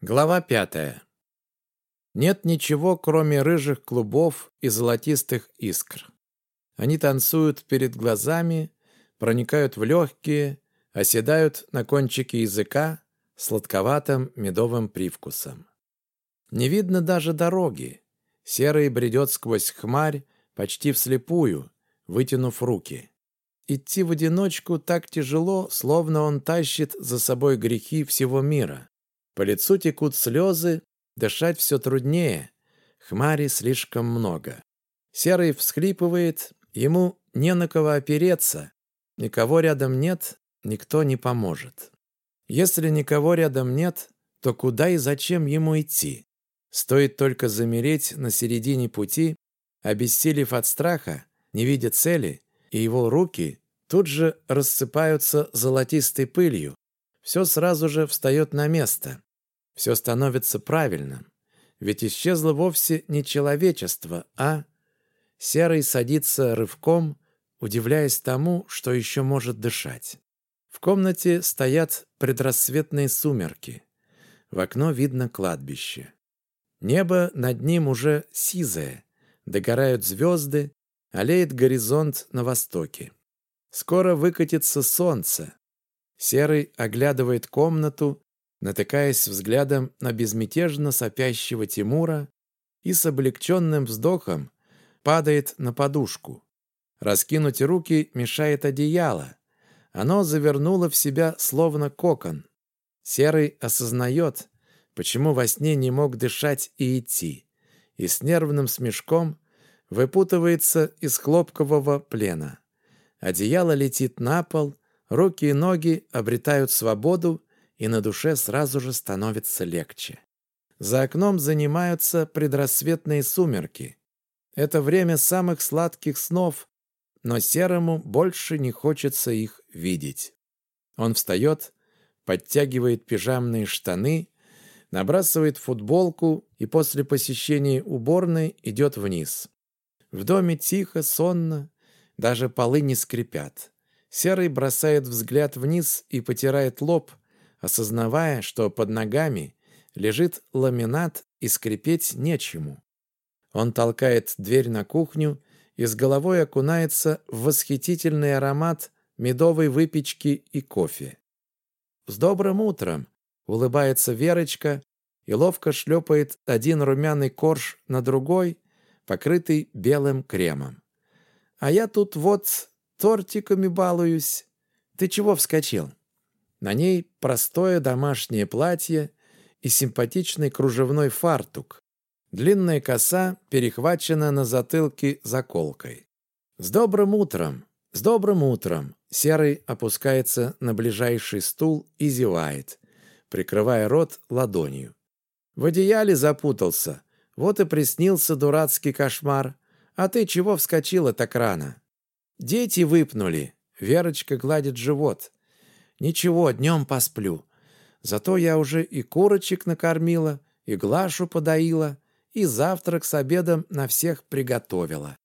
Глава пятая. Нет ничего, кроме рыжих клубов и золотистых искр. Они танцуют перед глазами, проникают в легкие, оседают на кончике языка сладковатым медовым привкусом. Не видно даже дороги. Серый бредет сквозь хмарь почти вслепую, вытянув руки. Идти в одиночку так тяжело, словно он тащит за собой грехи всего мира. По лицу текут слезы, дышать все труднее. Хмари слишком много. Серый всхлипывает, ему не на кого опереться. Никого рядом нет, никто не поможет. Если никого рядом нет, то куда и зачем ему идти? Стоит только замереть на середине пути, обессилев от страха, не видя цели, и его руки тут же рассыпаются золотистой пылью. Все сразу же встает на место все становится правильным. Ведь исчезло вовсе не человечество, а... Серый садится рывком, удивляясь тому, что еще может дышать. В комнате стоят предрассветные сумерки. В окно видно кладбище. Небо над ним уже сизое, догорают звезды, олеет горизонт на востоке. Скоро выкатится солнце. Серый оглядывает комнату, натыкаясь взглядом на безмятежно сопящего Тимура и с облегченным вздохом падает на подушку. Раскинуть руки мешает одеяло. Оно завернуло в себя словно кокон. Серый осознает, почему во сне не мог дышать и идти, и с нервным смешком выпутывается из хлопкового плена. Одеяло летит на пол, руки и ноги обретают свободу, и на душе сразу же становится легче. За окном занимаются предрассветные сумерки. Это время самых сладких снов, но Серому больше не хочется их видеть. Он встает, подтягивает пижамные штаны, набрасывает футболку и после посещения уборной идет вниз. В доме тихо, сонно, даже полы не скрипят. Серый бросает взгляд вниз и потирает лоб, осознавая, что под ногами лежит ламинат и скрипеть нечему. Он толкает дверь на кухню и с головой окунается в восхитительный аромат медовой выпечки и кофе. «С добрым утром!» — улыбается Верочка и ловко шлепает один румяный корж на другой, покрытый белым кремом. «А я тут вот тортиками балуюсь. Ты чего вскочил?» На ней простое домашнее платье и симпатичный кружевной фартук. Длинная коса перехвачена на затылке заколкой. «С добрым утром! С добрым утром!» Серый опускается на ближайший стул и зевает, прикрывая рот ладонью. В одеяле запутался. Вот и приснился дурацкий кошмар. А ты чего вскочила так рано? Дети выпнули. Верочка гладит живот. Ничего, днем посплю. Зато я уже и курочек накормила, и Глашу подоила, и завтрак с обедом на всех приготовила.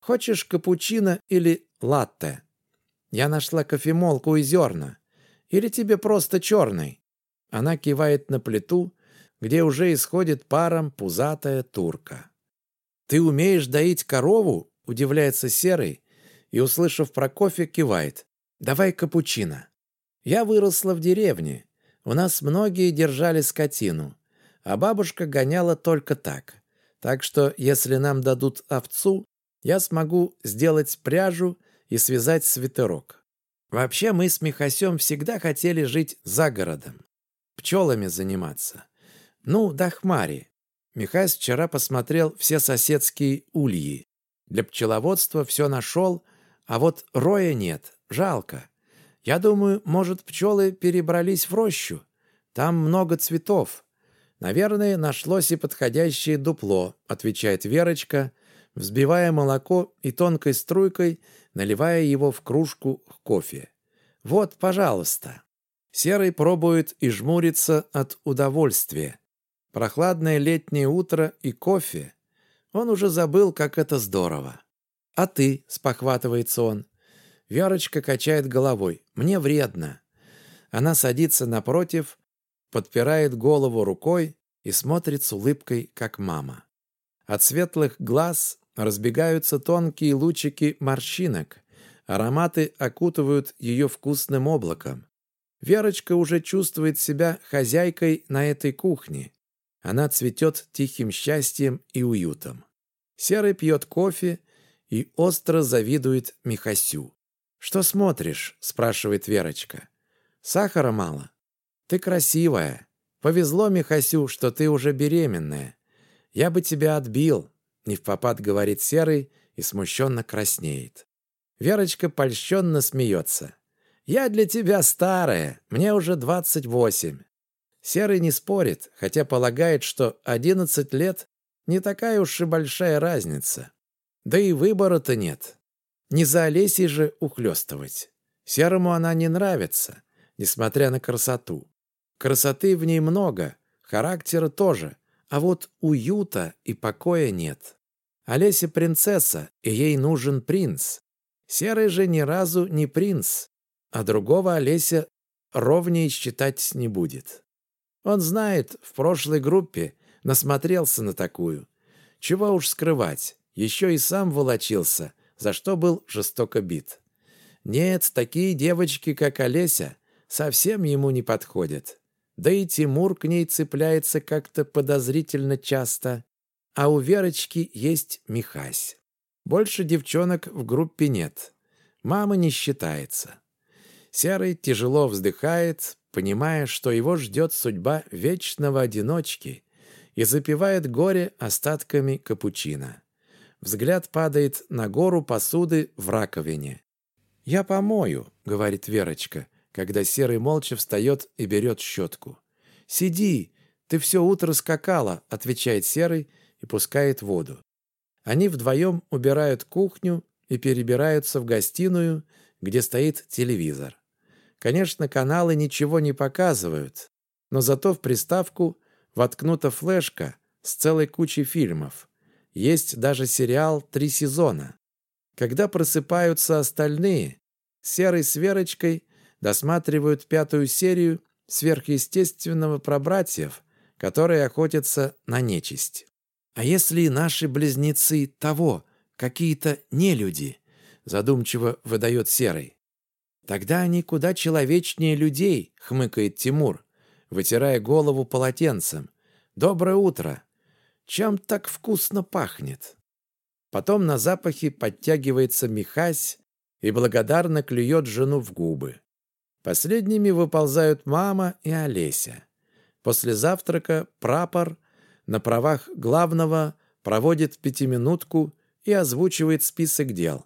Хочешь капучино или латте? Я нашла кофемолку и зерна. Или тебе просто черный?» Она кивает на плиту, где уже исходит паром пузатая турка. «Ты умеешь доить корову?» – удивляется Серый и, услышав про кофе, кивает. «Давай капучино». Я выросла в деревне. У нас многие держали скотину, а бабушка гоняла только так. Так что, если нам дадут овцу, я смогу сделать пряжу и связать свитерок. Вообще мы с Михасем всегда хотели жить за городом, пчелами заниматься. Ну, до хмари. Михась вчера посмотрел все соседские ульи. Для пчеловодства все нашел, а вот роя нет, жалко. Я думаю, может, пчелы перебрались в рощу. Там много цветов. Наверное, нашлось и подходящее дупло, отвечает Верочка, взбивая молоко и тонкой струйкой наливая его в кружку кофе. Вот, пожалуйста. Серый пробует и жмурится от удовольствия. Прохладное летнее утро и кофе. Он уже забыл, как это здорово. «А ты?» — спохватывается он. Верочка качает головой. «Мне вредно». Она садится напротив, подпирает голову рукой и смотрит с улыбкой, как мама. От светлых глаз разбегаются тонкие лучики морщинок. Ароматы окутывают ее вкусным облаком. Верочка уже чувствует себя хозяйкой на этой кухне. Она цветет тихим счастьем и уютом. Серый пьет кофе и остро завидует Михасю. «Что смотришь?» – спрашивает Верочка. «Сахара мало. Ты красивая. Повезло, Михасю, что ты уже беременная. Я бы тебя отбил», – невпопад говорит Серый и смущенно краснеет. Верочка польщенно смеется. «Я для тебя старая, мне уже двадцать восемь». Серый не спорит, хотя полагает, что одиннадцать лет не такая уж и большая разница. Да и выбора-то нет. Не за Олесей же ухлёстывать. Серому она не нравится, несмотря на красоту. Красоты в ней много, характера тоже, а вот уюта и покоя нет. Олеся принцесса, и ей нужен принц. Серый же ни разу не принц, а другого Олеся ровнее считать не будет. Он знает, в прошлой группе насмотрелся на такую. Чего уж скрывать, еще и сам волочился, за что был жестоко бит. Нет, такие девочки, как Олеся, совсем ему не подходят. Да и Тимур к ней цепляется как-то подозрительно часто. А у Верочки есть Михась. Больше девчонок в группе нет. Мама не считается. Серый тяжело вздыхает, понимая, что его ждет судьба вечного одиночки, и запивает горе остатками капучино. Взгляд падает на гору посуды в раковине. «Я помою», — говорит Верочка, когда Серый молча встает и берет щетку. «Сиди, ты все утро скакала», — отвечает Серый и пускает воду. Они вдвоем убирают кухню и перебираются в гостиную, где стоит телевизор. Конечно, каналы ничего не показывают, но зато в приставку воткнута флешка с целой кучей фильмов. Есть даже сериал «Три сезона». Когда просыпаются остальные, Серый с Верочкой досматривают пятую серию сверхъестественного про братьев, которые охотятся на нечисть. «А если наши близнецы того, какие-то нелюди?» задумчиво выдает Серый. «Тогда они куда человечнее людей», — хмыкает Тимур вытирая голову полотенцем. «Доброе утро! Чем так вкусно пахнет?» Потом на запахе подтягивается Михась и благодарно клюет жену в губы. Последними выползают мама и Олеся. После завтрака прапор на правах главного проводит пятиминутку и озвучивает список дел.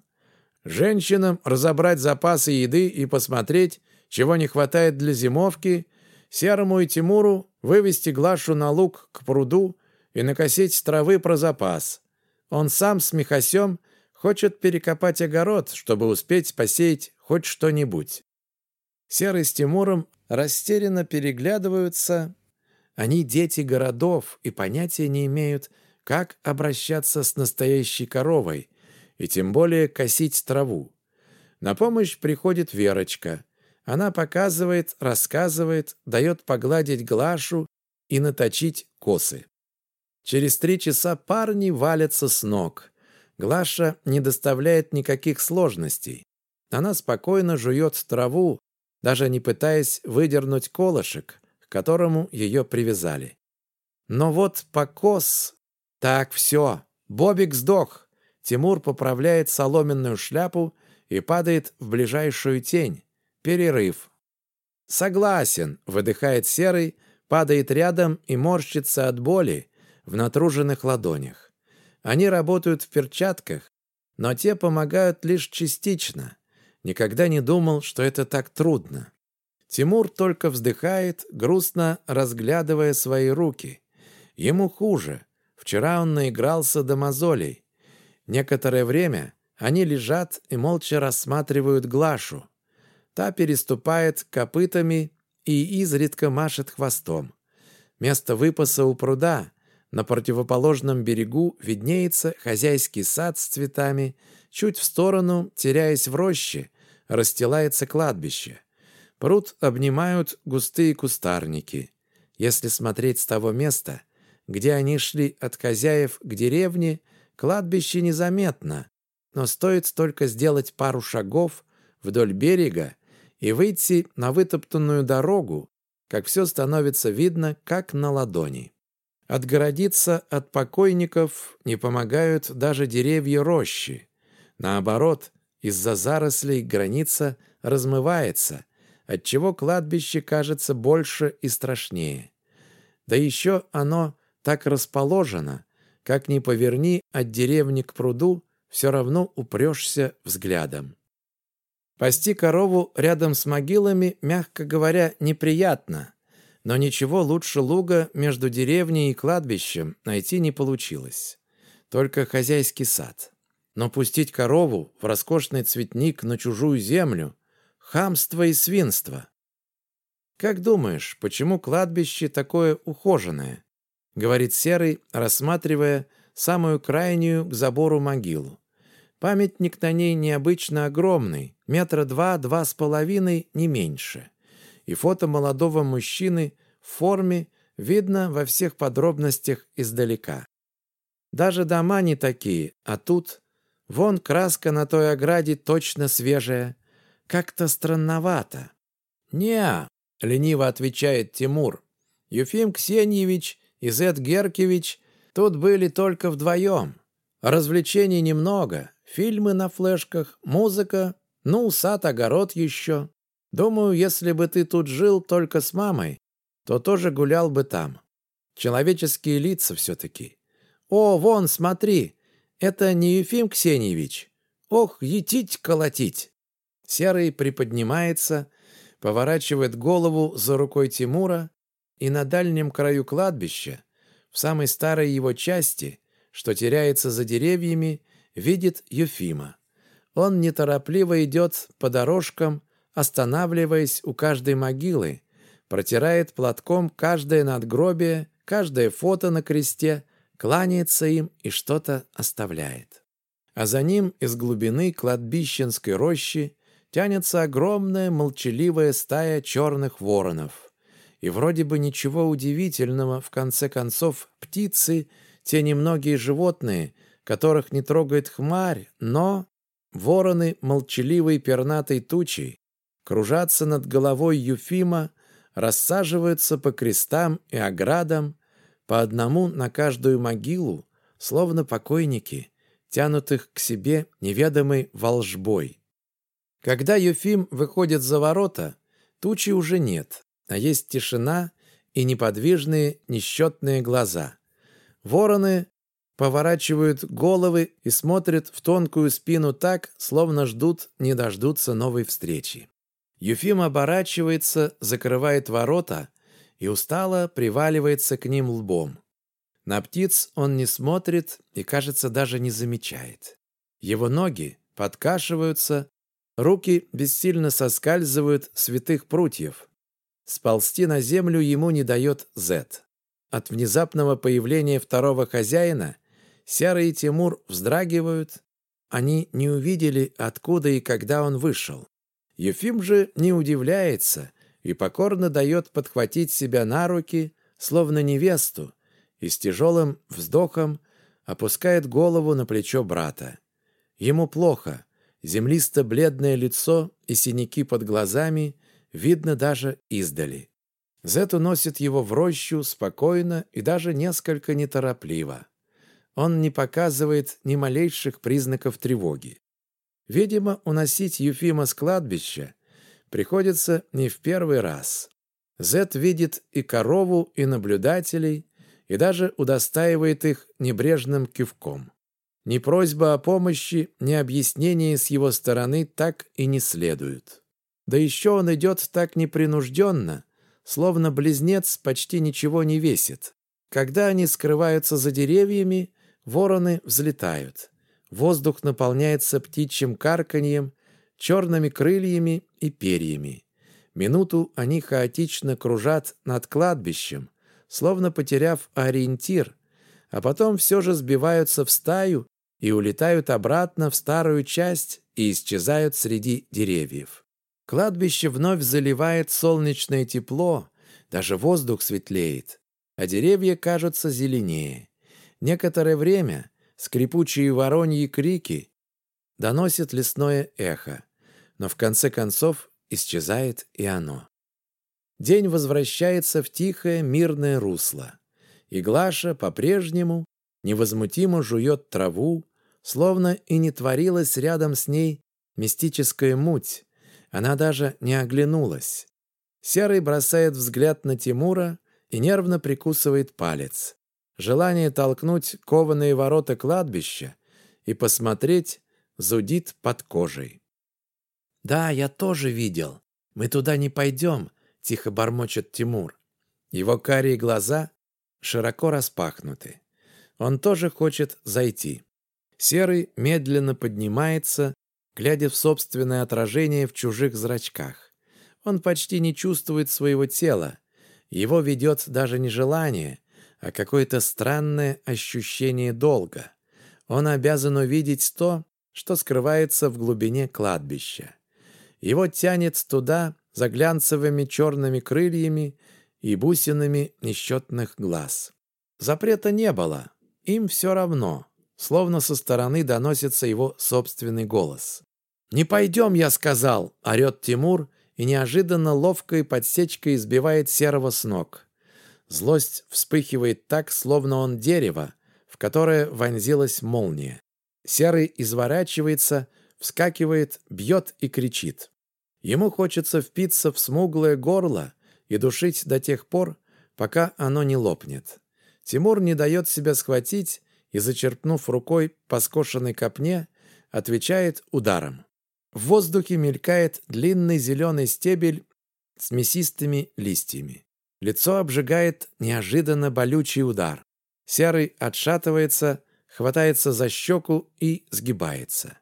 Женщинам разобрать запасы еды и посмотреть, чего не хватает для зимовки – Серому и Тимуру вывести Глашу на луг к пруду и накосить травы про запас. Он сам с Михасем хочет перекопать огород, чтобы успеть посеять хоть что-нибудь. Серый с Тимуром растерянно переглядываются. Они дети городов и понятия не имеют, как обращаться с настоящей коровой, и тем более косить траву. На помощь приходит Верочка. Она показывает, рассказывает, дает погладить Глашу и наточить косы. Через три часа парни валятся с ног. Глаша не доставляет никаких сложностей. Она спокойно жует траву, даже не пытаясь выдернуть колышек, к которому ее привязали. Но вот покос... Так, все, Бобик сдох. Тимур поправляет соломенную шляпу и падает в ближайшую тень. Перерыв. «Согласен», — выдыхает Серый, падает рядом и морщится от боли в натруженных ладонях. Они работают в перчатках, но те помогают лишь частично. Никогда не думал, что это так трудно. Тимур только вздыхает, грустно разглядывая свои руки. Ему хуже. Вчера он наигрался до мозолей. Некоторое время они лежат и молча рассматривают Глашу. Та переступает копытами и изредка машет хвостом. Место выпаса у пруда. На противоположном берегу виднеется хозяйский сад с цветами. Чуть в сторону, теряясь в роще, расстилается кладбище. Пруд обнимают густые кустарники. Если смотреть с того места, где они шли от хозяев к деревне, кладбище незаметно, но стоит только сделать пару шагов вдоль берега и выйти на вытоптанную дорогу, как все становится видно, как на ладони. Отгородиться от покойников не помогают даже деревья рощи. Наоборот, из-за зарослей граница размывается, отчего кладбище кажется больше и страшнее. Да еще оно так расположено, как ни поверни от деревни к пруду, все равно упрешься взглядом. Пасти корову рядом с могилами, мягко говоря, неприятно, но ничего лучше луга между деревней и кладбищем найти не получилось. Только хозяйский сад. Но пустить корову в роскошный цветник на чужую землю — хамство и свинство. «Как думаешь, почему кладбище такое ухоженное?» — говорит Серый, рассматривая самую крайнюю к забору могилу. Памятник на ней необычно огромный, метра два-два с половиной, не меньше. И фото молодого мужчины в форме видно во всех подробностях издалека. Даже дома не такие, а тут Вон краска на той ограде точно свежая. Как-то странновато. не лениво отвечает Тимур. Юфим Ксеньевич и Зет Геркевич тут были только вдвоем. Развлечений немного. Фильмы на флешках, музыка, ну, сад-огород еще. Думаю, если бы ты тут жил только с мамой, то тоже гулял бы там. Человеческие лица все-таки. О, вон, смотри, это не Ефим Ксеньевич. Ох, етить-колотить!» Серый приподнимается, поворачивает голову за рукой Тимура, и на дальнем краю кладбища, в самой старой его части, что теряется за деревьями, видит Ефима. Он неторопливо идет по дорожкам, останавливаясь у каждой могилы, протирает платком каждое надгробие, каждое фото на кресте, кланяется им и что-то оставляет. А за ним из глубины кладбищенской рощи тянется огромная молчаливая стая черных воронов. И вроде бы ничего удивительного, в конце концов, птицы, те немногие животные, которых не трогает хмарь, но вороны молчаливой пернатой тучей кружатся над головой Юфима, рассаживаются по крестам и оградам, по одному на каждую могилу, словно покойники, тянутых к себе неведомой волжбой. Когда Юфим выходит за ворота, тучи уже нет, а есть тишина и неподвижные несчетные глаза. Вороны поворачивают головы и смотрят в тонкую спину так, словно ждут, не дождутся новой встречи. Юфим оборачивается, закрывает ворота и устало приваливается к ним лбом. На птиц он не смотрит и, кажется, даже не замечает. Его ноги подкашиваются, руки бессильно соскальзывают с витых прутьев. Сползти на землю ему не дает Зет. От внезапного появления второго хозяина Сяра и Тимур вздрагивают. Они не увидели, откуда и когда он вышел. Ефим же не удивляется и покорно дает подхватить себя на руки, словно невесту, и с тяжелым вздохом опускает голову на плечо брата. Ему плохо, землисто-бледное лицо и синяки под глазами видно даже издали. Зет уносит его в рощу спокойно и даже несколько неторопливо. Он не показывает ни малейших признаков тревоги. Видимо, уносить Юфима с кладбища приходится не в первый раз. Зет видит и корову, и наблюдателей, и даже удостаивает их небрежным кивком. Ни просьба о помощи, ни объяснение с его стороны так и не следуют. Да еще он идет так непринужденно, словно близнец почти ничего не весит. Когда они скрываются за деревьями, вороны взлетают. Воздух наполняется птичьим карканьем, черными крыльями и перьями. Минуту они хаотично кружат над кладбищем, словно потеряв ориентир, а потом все же сбиваются в стаю и улетают обратно в старую часть и исчезают среди деревьев. Кладбище вновь заливает солнечное тепло, Даже воздух светлеет, а деревья кажутся зеленее. Некоторое время скрипучие вороньи крики доносят лесное эхо, но в конце концов исчезает и оно. День возвращается в тихое мирное русло, и Глаша по-прежнему невозмутимо жует траву, словно и не творилась рядом с ней мистическая муть. Она даже не оглянулась. Серый бросает взгляд на Тимура и нервно прикусывает палец. Желание толкнуть кованые ворота кладбища и посмотреть зудит под кожей. «Да, я тоже видел. Мы туда не пойдем», — тихо бормочет Тимур. Его карие глаза широко распахнуты. Он тоже хочет зайти. Серый медленно поднимается, глядя в собственное отражение в чужих зрачках. Он почти не чувствует своего тела. Его ведет даже не желание, а какое-то странное ощущение долга. Он обязан увидеть то, что скрывается в глубине кладбища. Его тянет туда за глянцевыми черными крыльями и бусинами несчетных глаз. Запрета не было, им все равно, словно со стороны доносится его собственный голос. «Не пойдем, я сказал!» — орет Тимур и неожиданно ловкой подсечкой избивает Серого с ног. Злость вспыхивает так, словно он дерево, в которое вонзилась молния. Серый изворачивается, вскакивает, бьет и кричит. Ему хочется впиться в смуглое горло и душить до тех пор, пока оно не лопнет. Тимур не дает себя схватить и, зачерпнув рукой по скошенной копне, отвечает ударом. В воздухе мелькает длинный зеленый стебель с мясистыми листьями. Лицо обжигает неожиданно болючий удар. Серый отшатывается, хватается за щеку и сгибается.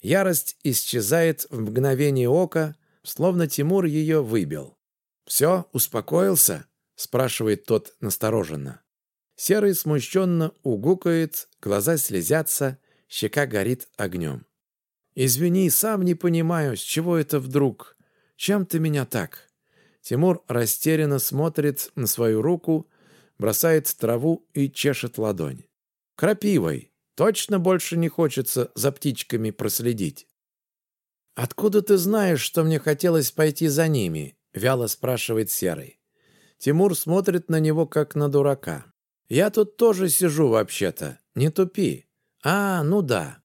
Ярость исчезает в мгновение ока, словно Тимур ее выбил. «Все, успокоился?» — спрашивает тот настороженно. Серый смущенно угукает, глаза слезятся, щека горит огнем. «Извини, сам не понимаю, с чего это вдруг? Чем ты меня так?» Тимур растерянно смотрит на свою руку, бросает траву и чешет ладонь. «Крапивой! Точно больше не хочется за птичками проследить?» «Откуда ты знаешь, что мне хотелось пойти за ними?» — вяло спрашивает Серый. Тимур смотрит на него, как на дурака. «Я тут тоже сижу, вообще-то. Не тупи. А, ну да.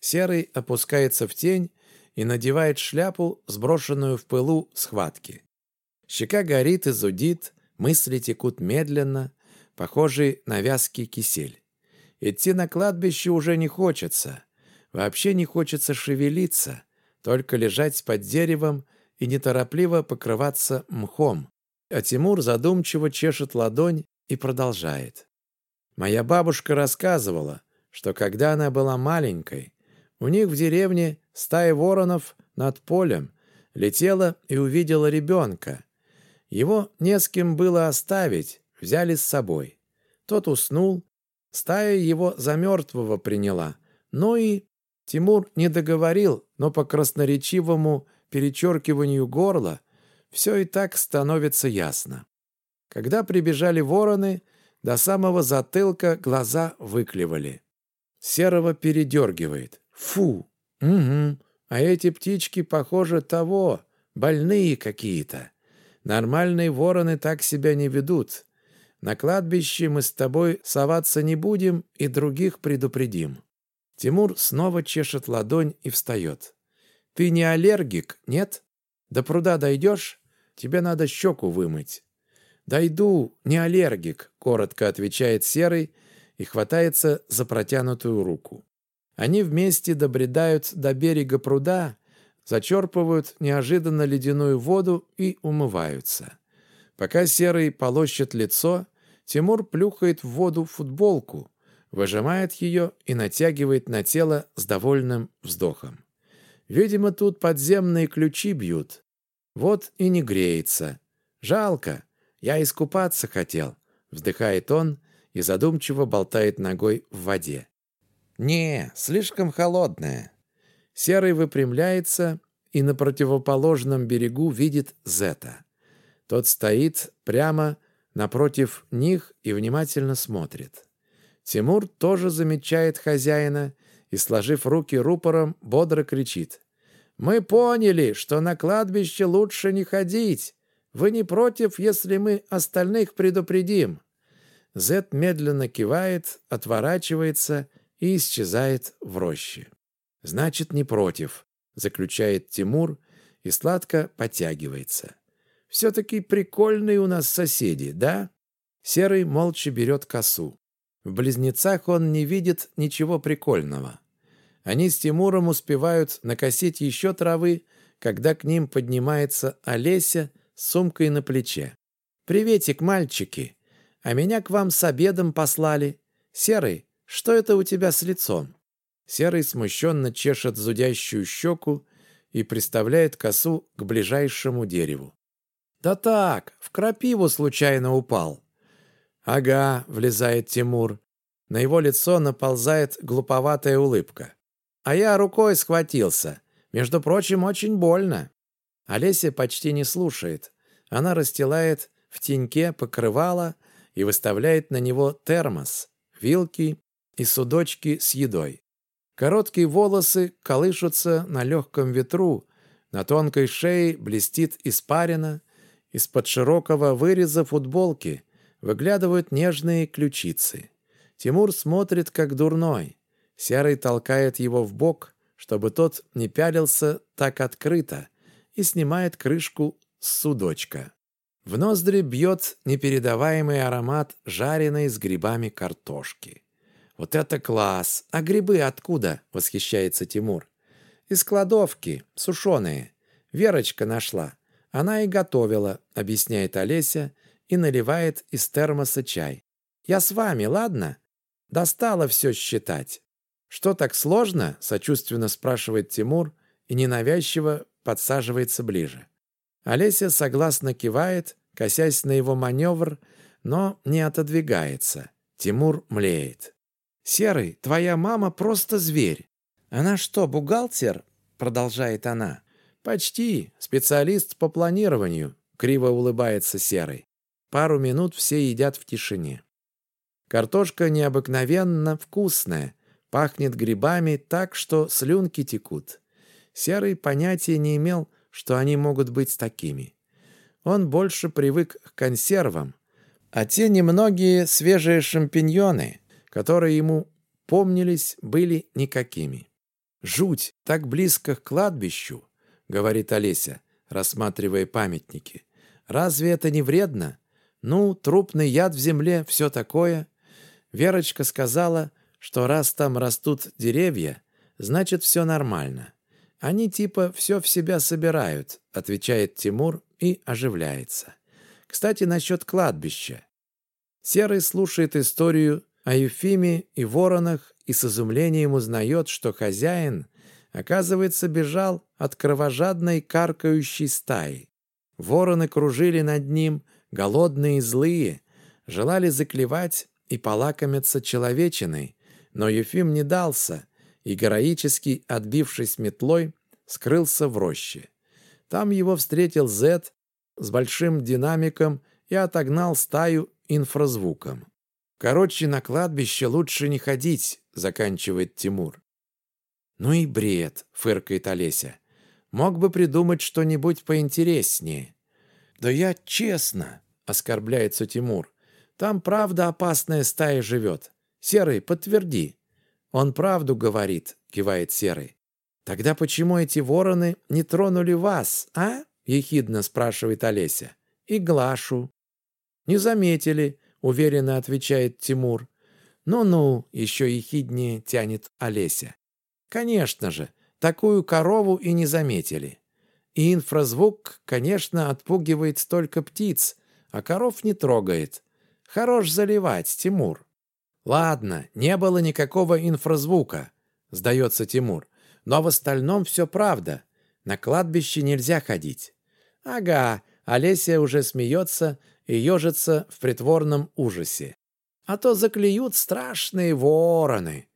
Серый опускается в тень и надевает шляпу, сброшенную в пылу схватки. Щека горит и зудит, мысли текут медленно, похожий на вязкий кисель. Идти на кладбище уже не хочется. Вообще не хочется шевелиться, только лежать под деревом и неторопливо покрываться мхом. А Тимур задумчиво чешет ладонь и продолжает. Моя бабушка рассказывала, что когда она была маленькой, у них в деревне стая воронов над полем летела и увидела ребенка. Его не с кем было оставить, взяли с собой. Тот уснул, стая его за мертвого приняла. Ну и Тимур не договорил, но по красноречивому перечеркиванию горла все и так становится ясно. Когда прибежали вороны, до самого затылка глаза выклевали. Серого передергивает. Фу! Угу. А эти птички, похоже, того, больные какие-то. Нормальные вороны так себя не ведут. На кладбище мы с тобой соваться не будем и других предупредим. Тимур снова чешет ладонь и встает. Ты не аллергик, нет? До пруда дойдешь? Тебе надо щеку вымыть. «Дойду, не аллергик», — коротко отвечает Серый и хватается за протянутую руку. Они вместе добредают до берега пруда, зачерпывают неожиданно ледяную воду и умываются. Пока Серый полощет лицо, Тимур плюхает в воду футболку, выжимает ее и натягивает на тело с довольным вздохом. Видимо, тут подземные ключи бьют. Вот и не греется. Жалко. Я искупаться хотел. Вздыхает он и задумчиво болтает ногой в воде. «Не, слишком холодная». Серый выпрямляется и на противоположном берегу видит Зета. Тот стоит прямо напротив них и внимательно смотрит. Тимур тоже замечает хозяина и, сложив руки рупором, бодро кричит. «Мы поняли, что на кладбище лучше не ходить. Вы не против, если мы остальных предупредим?» Зет медленно кивает, отворачивается и исчезает в роще. «Значит, не против», — заключает Тимур и сладко потягивается. «Все-таки прикольные у нас соседи, да?» Серый молча берет косу. В близнецах он не видит ничего прикольного. Они с Тимуром успевают накосить еще травы, когда к ним поднимается Олеся с сумкой на плече. «Приветик, мальчики! А меня к вам с обедом послали. Серый, что это у тебя с лицом?» Серый смущенно чешет зудящую щеку и приставляет косу к ближайшему дереву. «Да так, в крапиву случайно упал». «Ага», — влезает Тимур. На его лицо наползает глуповатая улыбка. «А я рукой схватился. Между прочим, очень больно». Олеся почти не слушает. Она расстилает в теньке покрывало и выставляет на него термос, вилки и судочки с едой. Короткие волосы колышутся на легком ветру, на тонкой шее блестит испарина, из-под широкого выреза футболки выглядывают нежные ключицы. Тимур смотрит, как дурной. Серый толкает его в бок, чтобы тот не пялился так открыто, и снимает крышку с судочка. В ноздри бьет непередаваемый аромат жареной с грибами картошки. «Вот это класс! А грибы откуда?» — восхищается Тимур. «Из кладовки, сушеные. Верочка нашла. Она и готовила», — объясняет Олеся и наливает из термоса чай. «Я с вами, ладно? Достало все считать». «Что так сложно?» — сочувственно спрашивает Тимур и ненавязчиво подсаживается ближе. Олеся согласно кивает, косясь на его маневр, но не отодвигается. Тимур млеет. «Серый, твоя мама просто зверь». «Она что, бухгалтер?» — продолжает она. «Почти. Специалист по планированию», — криво улыбается Серый. Пару минут все едят в тишине. Картошка необыкновенно вкусная, пахнет грибами так, что слюнки текут. Серый понятия не имел, что они могут быть такими. Он больше привык к консервам, а те немногие свежие шампиньоны которые ему помнились, были никакими. «Жуть, так близко к кладбищу», — говорит Олеся, рассматривая памятники. «Разве это не вредно? Ну, трупный яд в земле, все такое». Верочка сказала, что раз там растут деревья, значит, все нормально. Они типа все в себя собирают, отвечает Тимур и оживляется. Кстати, насчет кладбища. Серый слушает историю о Ефиме и воронах и с изумлением узнает, что хозяин, оказывается, бежал от кровожадной каркающей стаи. Вороны кружили над ним, голодные и злые, желали заклевать и полакомиться человечиной, но Ефим не дался и, героически отбившись метлой, скрылся в роще. Там его встретил Зет с большим динамиком и отогнал стаю инфразвуком. Короче, на кладбище лучше не ходить, заканчивает Тимур. Ну и бред, фыркает Олеся. Мог бы придумать что-нибудь поинтереснее. Да я честно, оскорбляется Тимур. Там правда опасная стая живет. Серый, подтверди. Он правду говорит, кивает Серый. Тогда почему эти вороны не тронули вас, а? Ехидно спрашивает Олеся. И Глашу. Не заметили, уверенно отвечает Тимур. «Ну-ну», — еще ехиднее тянет Олеся. «Конечно же, такую корову и не заметили. И инфразвук, конечно, отпугивает столько птиц, а коров не трогает. Хорош заливать, Тимур». «Ладно, не было никакого инфразвука», — сдается Тимур. «Но в остальном все правда. На кладбище нельзя ходить». «Ага», — Олеся уже смеется, и ежится в притворном ужасе. А то заклюют страшные вороны.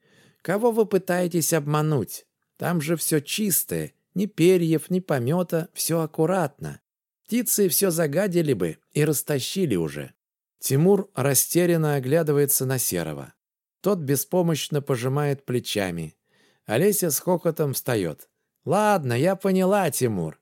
Кого вы пытаетесь обмануть? Там же все чистое, ни перьев, ни помета, все аккуратно. Птицы все загадили бы и растащили уже. Тимур растерянно оглядывается на Серого. Тот беспомощно пожимает плечами. Олеся с хохотом встает. «Ладно, я поняла, Тимур.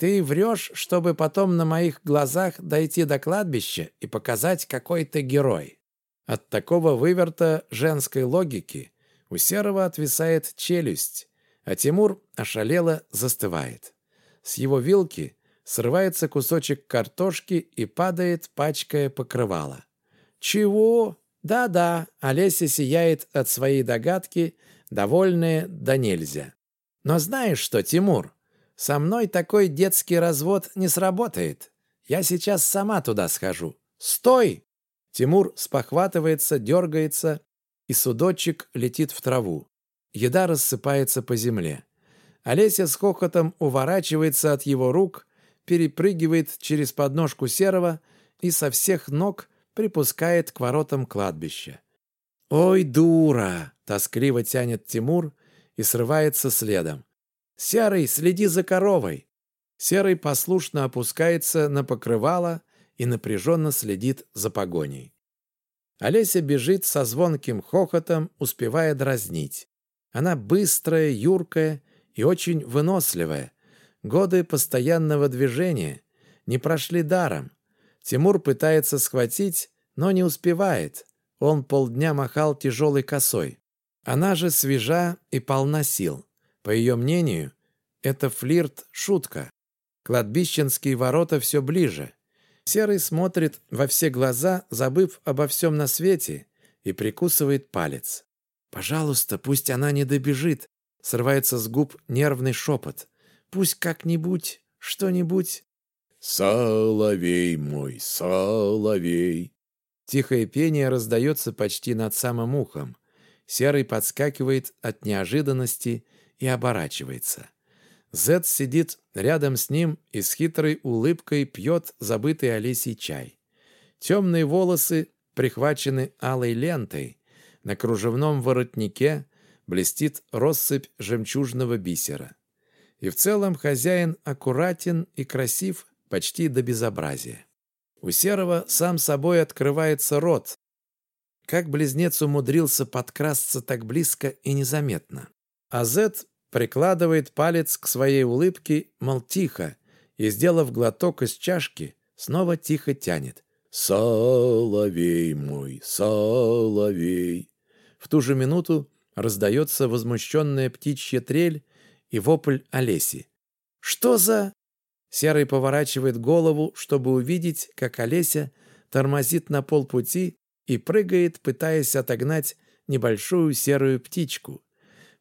Ты врешь, чтобы потом на моих глазах дойти до кладбища и показать, какой ты герой». От такого выверта женской логики у Серого отвисает челюсть, а Тимур ошалело застывает. С его вилки срывается кусочек картошки и падает, пачкая покрывало. «Чего?» «Да-да», Олеся сияет от своей догадки, довольная да нельзя. «Но знаешь что, Тимур, со мной такой детский развод не сработает. Я сейчас сама туда схожу. Стой!» Тимур спохватывается, дергается, и судочек летит в траву. Еда рассыпается по земле. Олеся с хохотом уворачивается от его рук, перепрыгивает через подножку серого и со всех ног припускает к воротам кладбища. «Ой, дура!» — тоскливо тянет Тимур и срывается следом. «Серый, следи за коровой!» Серый послушно опускается на покрывало и напряженно следит за погоней. Олеся бежит со звонким хохотом, успевая дразнить. Она быстрая, юркая и очень выносливая. Годы постоянного движения не прошли даром. Тимур пытается схватить, но не успевает. Он полдня махал тяжелой косой. Она же свежа и полна сил. По ее мнению, это флирт – шутка. Кладбищенские ворота все ближе. Серый смотрит во все глаза, забыв обо всем на свете, и прикусывает палец. «Пожалуйста, пусть она не добежит», — срывается с губ нервный шепот. «Пусть как-нибудь, что-нибудь...» «Соловей мой, соловей!» Тихое пение раздается почти над самым ухом. Серый подскакивает от неожиданности и оборачивается. Зет сидит рядом с ним и с хитрой улыбкой пьет забытый Олесей чай. Темные волосы прихвачены алой лентой. На кружевном воротнике блестит россыпь жемчужного бисера. И в целом хозяин аккуратен и красив почти до безобразия. У Серого сам собой открывается рот. Как близнец умудрился подкрасться так близко и незаметно. А Зет прикладывает палец к своей улыбке, мол, тихо, и, сделав глоток из чашки, снова тихо тянет. «Соловей мой, соловей!» В ту же минуту раздается возмущенная птичья трель и вопль Олеси. «Что за...» Серый поворачивает голову, чтобы увидеть, как Олеся тормозит на полпути и прыгает, пытаясь отогнать небольшую серую птичку.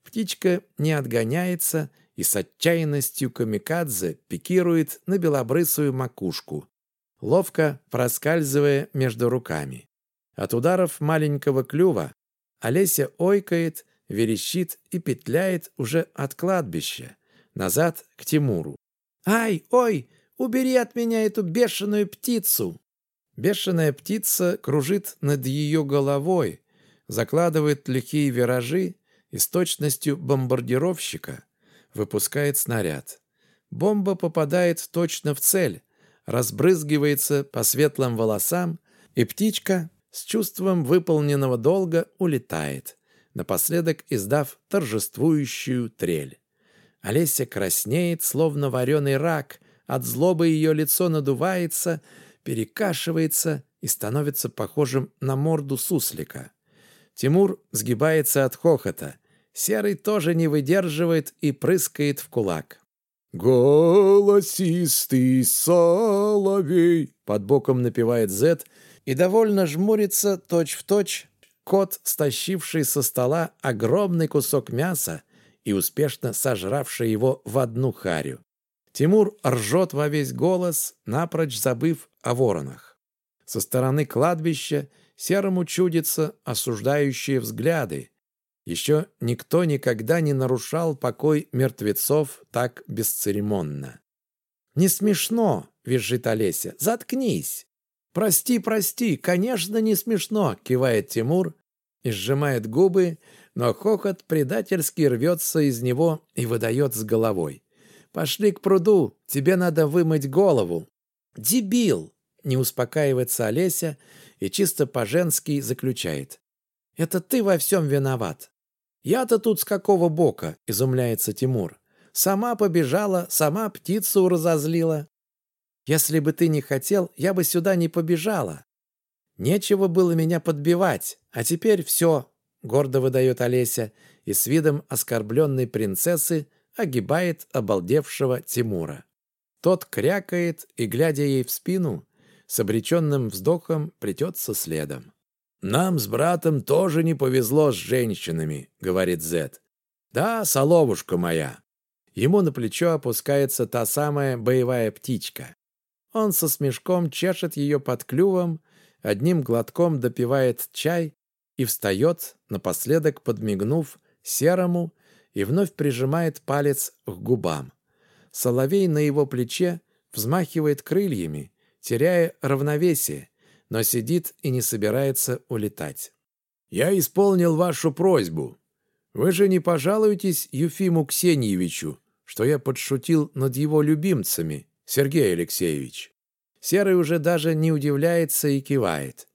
Птичка не отгоняется и с отчаянностью камикадзе пикирует на белобрысую макушку, ловко проскальзывая между руками. От ударов маленького клюва Олеся ойкает, верещит и петляет уже от кладбища, назад к Тимуру. «Ай, ой, убери от меня эту бешеную птицу!» Бешеная птица кружит над ее головой, закладывает лихие виражи и с точностью бомбардировщика выпускает снаряд. Бомба попадает точно в цель, разбрызгивается по светлым волосам, и птичка с чувством выполненного долга улетает, напоследок издав торжествующую трель. Олеся краснеет, словно вареный рак, от злобы ее лицо надувается, перекашивается и становится похожим на морду суслика. Тимур сгибается от хохота. Серый тоже не выдерживает и прыскает в кулак. «Голосистый соловей!» Под боком напевает Зет и довольно жмурится точь-в-точь кот, стащивший со стола огромный кусок мяса и успешно сожравший его в одну харю. Тимур ржет во весь голос, напрочь забыв о воронах. Со стороны кладбища Серому чудятся осуждающие взгляды. Еще никто никогда не нарушал покой мертвецов так бесцеремонно. «Не смешно!» — визжит Олеся. «Заткнись!» «Прости, прости, конечно, не смешно!» — кивает Тимур и сжимает губы, но хохот предательски рвется из него и выдает с головой. «Пошли к пруду, тебе надо вымыть голову!» дебил!» Не успокаивается Олеся и чисто по-женски заключает. «Это ты во всем виноват». «Я-то тут с какого бока?» – изумляется Тимур. «Сама побежала, сама птицу разозлила». «Если бы ты не хотел, я бы сюда не побежала. Нечего было меня подбивать, а теперь все», – гордо выдает Олеся и с видом оскорбленной принцессы огибает обалдевшего Тимура. Тот крякает и, глядя ей в спину, с обреченным вздохом плетется следом. «Нам с братом тоже не повезло с женщинами», — говорит Зет. «Да, соловушка моя». Ему на плечо опускается та самая боевая птичка. Он со смешком чешет ее под клювом, одним глотком допивает чай и встает, напоследок подмигнув серому, и вновь прижимает палец к губам. Соловей на его плече взмахивает крыльями, теряя равновесие, но сидит и не собирается улетать. «Я исполнил вашу просьбу. Вы же не пожалуетесь Юфиму Ксеньевичу, что я подшутил над его любимцами, Сергей Алексеевич?» Серый уже даже не удивляется и кивает.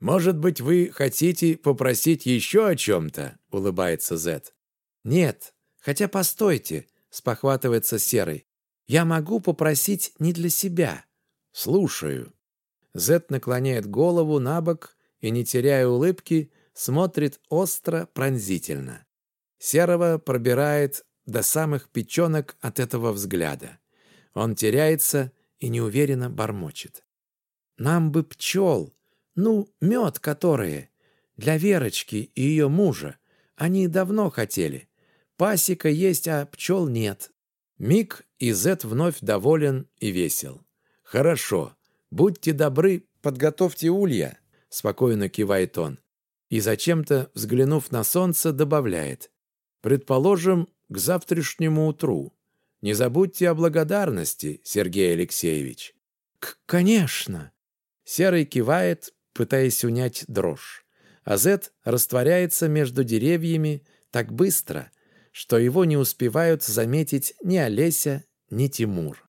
«Может быть, вы хотите попросить еще о чем-то?» — улыбается Зет. «Нет, хотя постойте», — спохватывается Серый. «Я могу попросить не для себя». «Слушаю». Зет наклоняет голову на бок и, не теряя улыбки, смотрит остро, пронзительно. Серого пробирает до самых печенок от этого взгляда. Он теряется и неуверенно бормочет. «Нам бы пчел, ну, мед которые, для Верочки и ее мужа. Они давно хотели. Пасека есть, а пчел нет. Миг и Зет вновь доволен и весел. «Хорошо. Будьте добры, подготовьте улья», — спокойно кивает он. И зачем-то, взглянув на солнце, добавляет. «Предположим, к завтрашнему утру. Не забудьте о благодарности, Сергей Алексеевич». К «Конечно!» Серый кивает, пытаясь унять дрожь. А Зет растворяется между деревьями так быстро, что его не успевают заметить ни Олеся, ни Тимур.